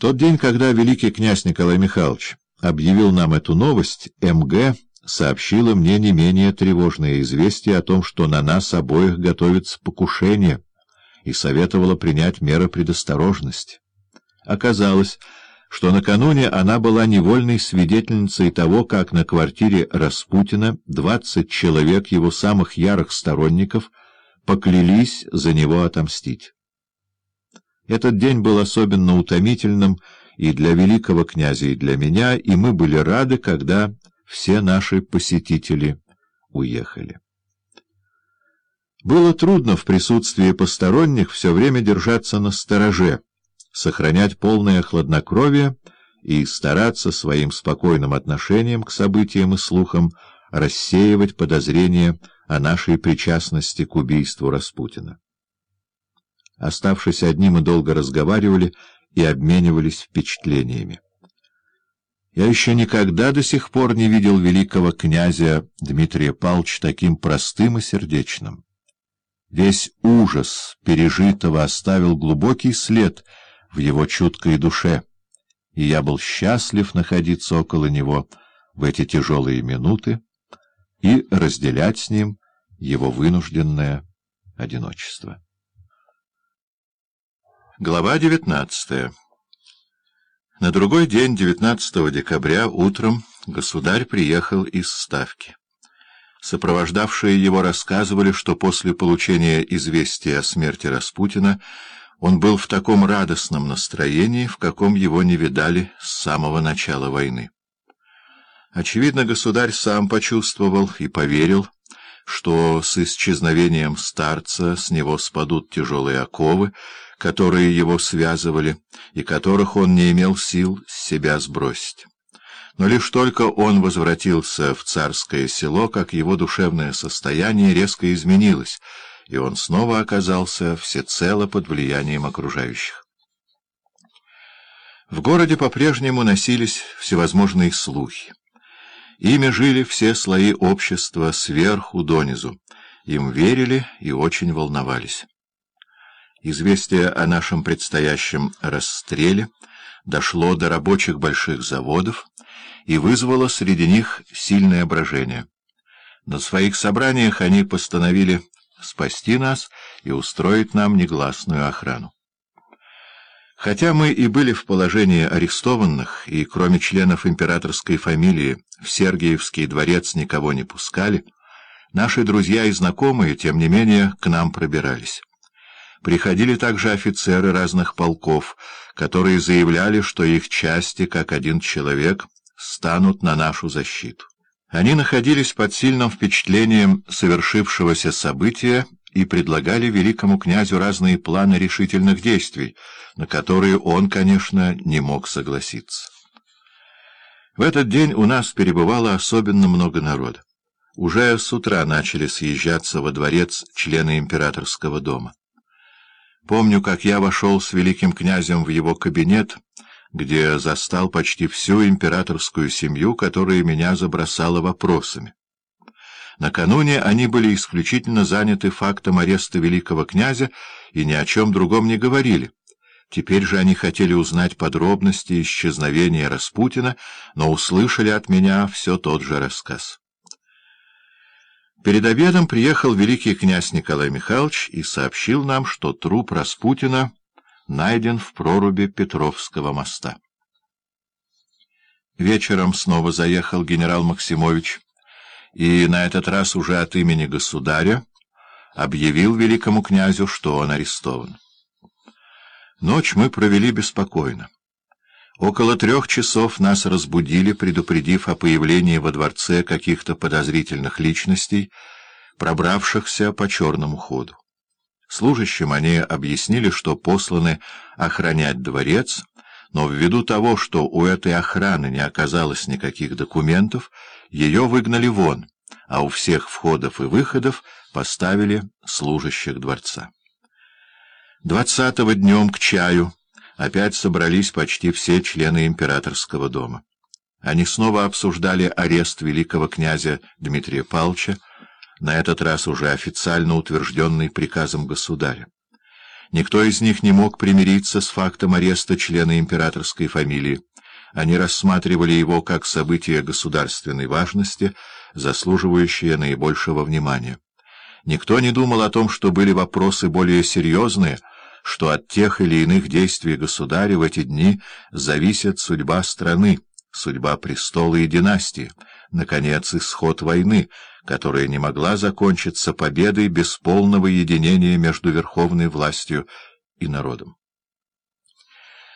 тот день, когда великий князь Николай Михайлович объявил нам эту новость, МГ сообщила мне не менее тревожное известие о том, что на нас обоих готовится покушение, и советовала принять меры предосторожности. Оказалось, что накануне она была невольной свидетельницей того, как на квартире Распутина двадцать человек его самых ярых сторонников поклялись за него отомстить. Этот день был особенно утомительным и для великого князя, и для меня, и мы были рады, когда все наши посетители уехали. Было трудно в присутствии посторонних все время держаться на стороже, сохранять полное хладнокровие и стараться своим спокойным отношением к событиям и слухам рассеивать подозрения о нашей причастности к убийству Распутина. Оставшись одни, мы долго разговаривали и обменивались впечатлениями. Я еще никогда до сих пор не видел великого князя Дмитрия Павловича таким простым и сердечным. Весь ужас пережитого оставил глубокий след в его чуткой душе, и я был счастлив находиться около него в эти тяжелые минуты и разделять с ним его вынужденное одиночество. Глава 19 На другой день, 19 декабря, утром, государь приехал из Ставки. Сопровождавшие его рассказывали, что после получения известия о смерти Распутина он был в таком радостном настроении, в каком его не видали с самого начала войны. Очевидно, государь сам почувствовал и поверил, что с исчезновением старца с него спадут тяжелые оковы, которые его связывали, и которых он не имел сил с себя сбросить. Но лишь только он возвратился в царское село, как его душевное состояние резко изменилось, и он снова оказался всецело под влиянием окружающих. В городе по-прежнему носились всевозможные слухи. Ими жили все слои общества сверху донизу, им верили и очень волновались. Известие о нашем предстоящем расстреле дошло до рабочих больших заводов и вызвало среди них сильное брожение. На своих собраниях они постановили спасти нас и устроить нам негласную охрану. Хотя мы и были в положении арестованных, и кроме членов императорской фамилии в Сергиевский дворец никого не пускали, наши друзья и знакомые, тем не менее, к нам пробирались. Приходили также офицеры разных полков, которые заявляли, что их части, как один человек, станут на нашу защиту. Они находились под сильным впечатлением совершившегося события и предлагали великому князю разные планы решительных действий, на которые он, конечно, не мог согласиться. В этот день у нас перебывало особенно много народа. Уже с утра начали съезжаться во дворец члены императорского дома. Помню, как я вошел с великим князем в его кабинет, где застал почти всю императорскую семью, которая меня забросала вопросами. Накануне они были исключительно заняты фактом ареста великого князя и ни о чем другом не говорили. Теперь же они хотели узнать подробности исчезновения Распутина, но услышали от меня все тот же рассказ. Перед обедом приехал великий князь Николай Михайлович и сообщил нам, что труп Распутина найден в проруби Петровского моста. Вечером снова заехал генерал Максимович, и на этот раз уже от имени государя объявил великому князю, что он арестован. Ночь мы провели беспокойно. Около трех часов нас разбудили, предупредив о появлении во дворце каких-то подозрительных личностей, пробравшихся по черному ходу. Служащим они объяснили, что посланы охранять дворец, но ввиду того, что у этой охраны не оказалось никаких документов, ее выгнали вон, а у всех входов и выходов поставили служащих дворца. Двадцатого днем к чаю опять собрались почти все члены императорского дома. Они снова обсуждали арест великого князя Дмитрия Павловича, на этот раз уже официально утвержденный приказом государя. Никто из них не мог примириться с фактом ареста члена императорской фамилии. Они рассматривали его как событие государственной важности, заслуживающее наибольшего внимания. Никто не думал о том, что были вопросы более серьезные, что от тех или иных действий государя в эти дни зависит судьба страны, судьба престола и династии, наконец, исход войны, которая не могла закончиться победой без полного единения между верховной властью и народом.